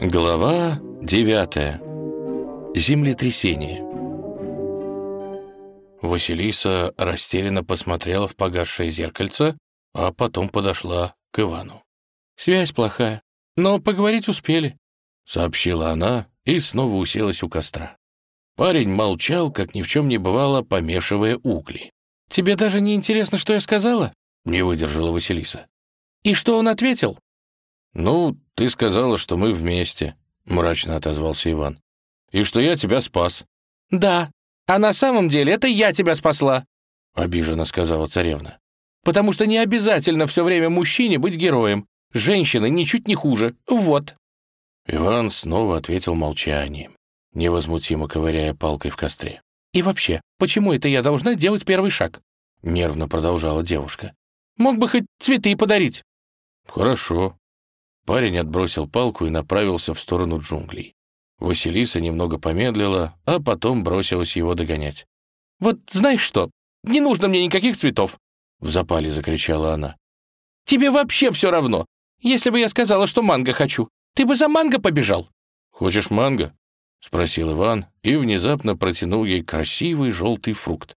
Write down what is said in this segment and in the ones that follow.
Глава 9. Землетрясение. Василиса растерянно посмотрела в погасшее зеркальце, а потом подошла к Ивану. «Связь плохая, но поговорить успели», — сообщила она и снова уселась у костра. Парень молчал, как ни в чем не бывало, помешивая угли. «Тебе даже не интересно, что я сказала?» — не выдержала Василиса. «И что он ответил?» «Ну, ты сказала, что мы вместе», — мрачно отозвался Иван. «И что я тебя спас». «Да, а на самом деле это я тебя спасла», — обиженно сказала царевна. «Потому что не обязательно все время мужчине быть героем. Женщины ничуть не хуже. Вот». Иван снова ответил молчанием, невозмутимо ковыряя палкой в костре. «И вообще, почему это я должна делать первый шаг?» — нервно продолжала девушка. «Мог бы хоть цветы подарить». «Хорошо», Парень отбросил палку и направился в сторону джунглей. Василиса немного помедлила, а потом бросилась его догонять. «Вот знаешь что? Не нужно мне никаких цветов!» В запале закричала она. «Тебе вообще все равно! Если бы я сказала, что манго хочу, ты бы за манго побежал!» «Хочешь манго?» — спросил Иван и внезапно протянул ей красивый желтый фрукт.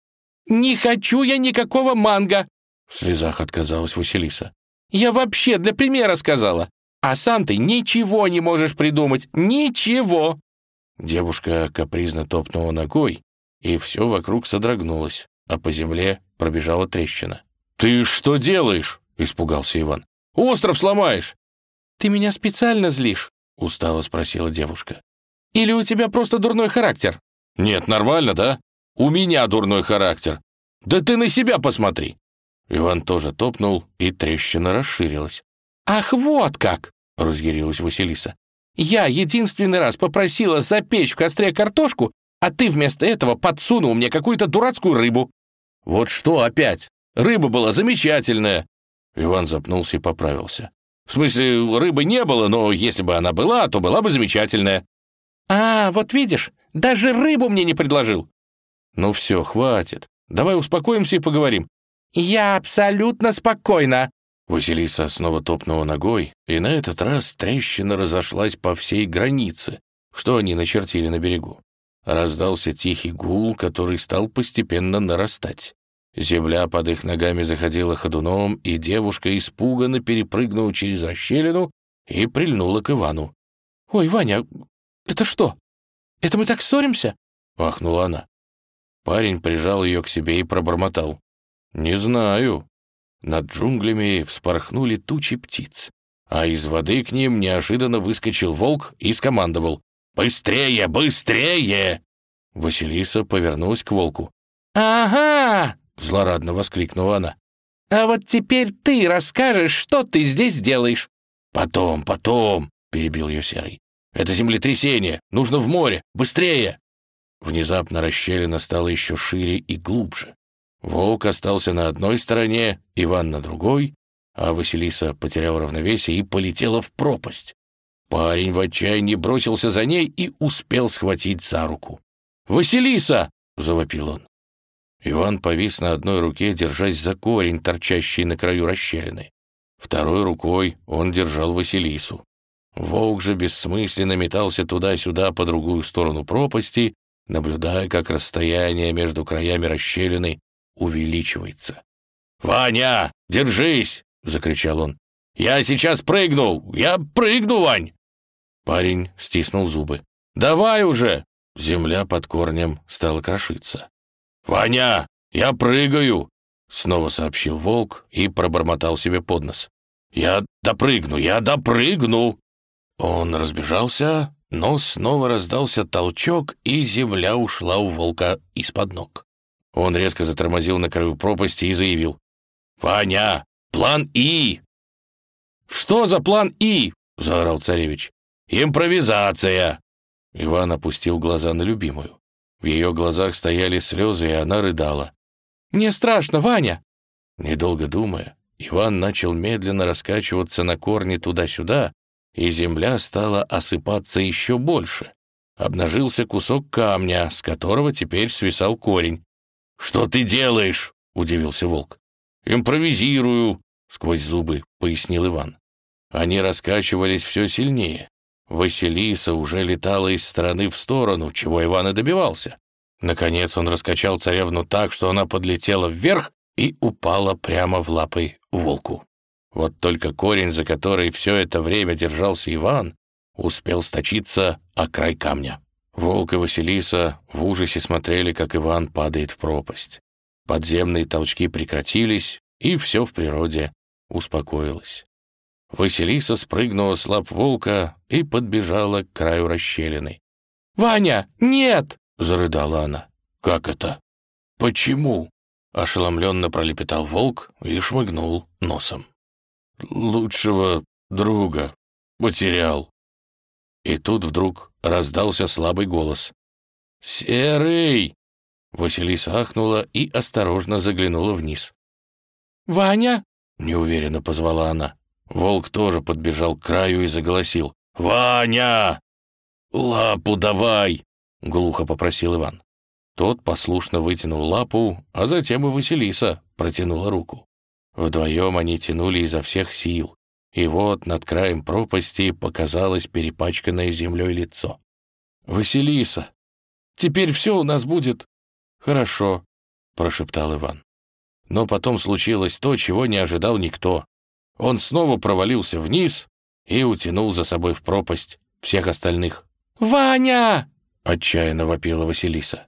«Не хочу я никакого манго!» В слезах отказалась Василиса. «Я вообще для примера сказала. А сам ты ничего не можешь придумать. Ничего!» Девушка капризно топнула ногой, и все вокруг содрогнулось, а по земле пробежала трещина. «Ты что делаешь?» — испугался Иван. «Остров сломаешь!» «Ты меня специально злишь?» — устало спросила девушка. «Или у тебя просто дурной характер?» «Нет, нормально, да? У меня дурной характер. Да ты на себя посмотри!» Иван тоже топнул, и трещина расширилась. «Ах, вот как!» — разъярилась Василиса. «Я единственный раз попросила запечь в костре картошку, а ты вместо этого подсунул мне какую-то дурацкую рыбу». «Вот что опять? Рыба была замечательная!» Иван запнулся и поправился. «В смысле, рыбы не было, но если бы она была, то была бы замечательная». «А, вот видишь, даже рыбу мне не предложил». «Ну все, хватит. Давай успокоимся и поговорим». «Я абсолютно спокойна», Василиса снова топнула ногой, и на этот раз трещина разошлась по всей границе, что они начертили на берегу. Раздался тихий гул, который стал постепенно нарастать. Земля под их ногами заходила ходуном, и девушка испуганно перепрыгнула через расщелину и прильнула к Ивану. «Ой, Ваня, это что? Это мы так ссоримся?» — ахнула она. Парень прижал ее к себе и пробормотал. «Не знаю. Над джунглями вспорхнули тучи птиц, а из воды к ним неожиданно выскочил волк и скомандовал «Быстрее, быстрее!» Василиса повернулась к волку. «Ага!» — злорадно воскликнула она. «А вот теперь ты расскажешь, что ты здесь делаешь». «Потом, потом!» — перебил ее Серый. «Это землетрясение! Нужно в море! Быстрее!» Внезапно расщелина стала еще шире и глубже. Волк остался на одной стороне, Иван на другой, а Василиса потеряла равновесие и полетела в пропасть. Парень в отчаянии бросился за ней и успел схватить за руку. «Василиса!» — завопил он. Иван повис на одной руке, держась за корень, торчащий на краю расщелины. Второй рукой он держал Василису. Волк же бессмысленно метался туда-сюда по другую сторону пропасти, наблюдая, как расстояние между краями расщелины увеличивается. «Ваня, держись!» — закричал он. «Я сейчас прыгну! Я прыгну, Вань!» Парень стиснул зубы. «Давай уже!» Земля под корнем стала крошиться. «Ваня, я прыгаю!» Снова сообщил волк и пробормотал себе под нос. «Я допрыгну, я допрыгну!» Он разбежался, но снова раздался толчок, и земля ушла у волка из-под ног. Он резко затормозил на краю пропасти и заявил. «Ваня, план И!» «Что за план И?» — заорал царевич. «Импровизация!» Иван опустил глаза на любимую. В ее глазах стояли слезы, и она рыдала. «Мне страшно, Ваня!» Недолго думая, Иван начал медленно раскачиваться на корне туда-сюда, и земля стала осыпаться еще больше. Обнажился кусок камня, с которого теперь свисал корень. «Что ты делаешь?» — удивился волк. «Импровизирую», — сквозь зубы пояснил Иван. Они раскачивались все сильнее. Василиса уже летала из стороны в сторону, чего Иван и добивался. Наконец он раскачал царевну так, что она подлетела вверх и упала прямо в лапы волку. Вот только корень, за который все это время держался Иван, успел сточиться о край камня. Волк и Василиса в ужасе смотрели, как Иван падает в пропасть. Подземные толчки прекратились, и все в природе успокоилось. Василиса спрыгнула с лап волка и подбежала к краю расщелины. «Ваня, нет!» — зарыдала она. «Как это? Почему?» — ошеломленно пролепетал волк и шмыгнул носом. «Лучшего друга потерял». И тут вдруг раздался слабый голос. «Серый!» Василиса ахнула и осторожно заглянула вниз. «Ваня?» — неуверенно позвала она. Волк тоже подбежал к краю и заголосил. «Ваня! Лапу давай!» — глухо попросил Иван. Тот послушно вытянул лапу, а затем и Василиса протянула руку. Вдвоем они тянули изо всех сил, и вот над краем пропасти показалось перепачканное землей лицо. «Василиса, теперь все у нас будет хорошо», — прошептал Иван. Но потом случилось то, чего не ожидал никто. Он снова провалился вниз и утянул за собой в пропасть всех остальных. «Ваня!» — отчаянно вопила Василиса.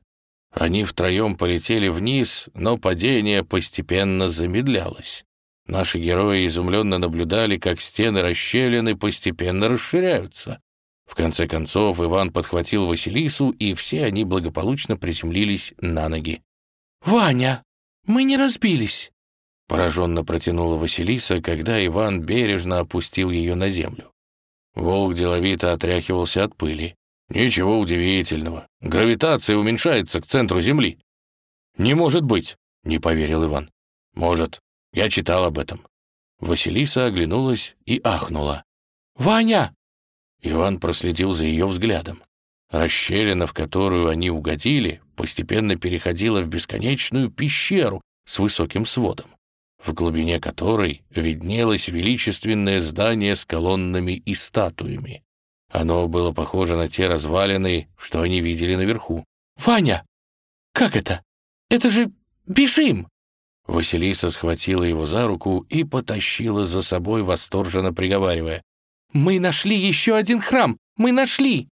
Они втроем полетели вниз, но падение постепенно замедлялось. Наши герои изумленно наблюдали, как стены расщелины постепенно расширяются. В конце концов Иван подхватил Василису, и все они благополучно приземлились на ноги. «Ваня, мы не разбились!» Пораженно протянула Василиса, когда Иван бережно опустил ее на землю. Волк деловито отряхивался от пыли. «Ничего удивительного. Гравитация уменьшается к центру Земли». «Не может быть», — не поверил Иван. «Может. Я читал об этом». Василиса оглянулась и ахнула. «Ваня!» Иван проследил за ее взглядом. Расщелина, в которую они угодили, постепенно переходила в бесконечную пещеру с высоким сводом, в глубине которой виднелось величественное здание с колоннами и статуями. Оно было похоже на те развалины, что они видели наверху. «Ваня! Как это? Это же бежим!» Василиса схватила его за руку и потащила за собой, восторженно приговаривая. «Мы нашли еще один храм! Мы нашли!»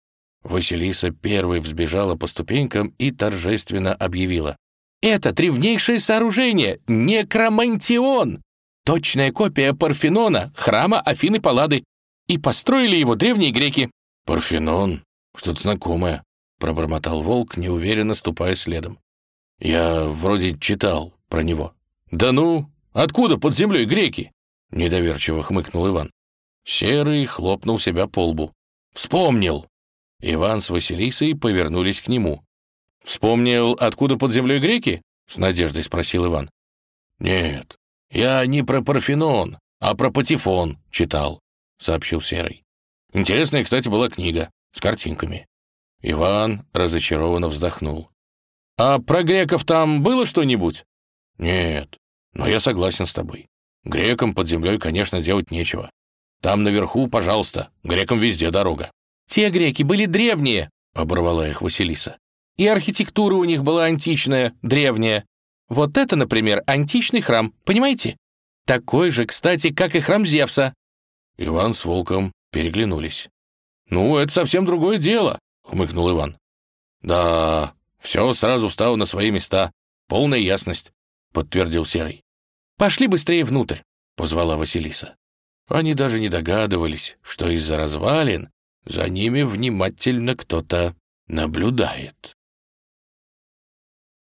Василиса первой взбежала по ступенькам и торжественно объявила. «Это древнейшее сооружение! Некромантион! Точная копия Парфенона, храма Афины Паллады и построили его древние греки». «Парфенон? Что-то знакомое», — пробормотал волк, неуверенно ступая следом. «Я вроде читал про него». «Да ну, откуда под землей греки?» — недоверчиво хмыкнул Иван. Серый хлопнул себя по лбу. «Вспомнил!» Иван с Василисой повернулись к нему. «Вспомнил, откуда под землей греки?» — с надеждой спросил Иван. «Нет, я не про Парфенон, а про Патефон читал сообщил Серый. Интересная, кстати, была книга с картинками. Иван разочарованно вздохнул. «А про греков там было что-нибудь?» «Нет, но я согласен с тобой. Грекам под землей, конечно, делать нечего. Там наверху, пожалуйста, грекам везде дорога». «Те греки были древние», — оборвала их Василиса. «И архитектура у них была античная, древняя. Вот это, например, античный храм, понимаете? Такой же, кстати, как и храм Зевса. Иван с Волком переглянулись. «Ну, это совсем другое дело», — хмыкнул Иван. «Да, все сразу встало на свои места. Полная ясность», — подтвердил Серый. «Пошли быстрее внутрь», — позвала Василиса. Они даже не догадывались, что из-за развалин за ними внимательно кто-то наблюдает.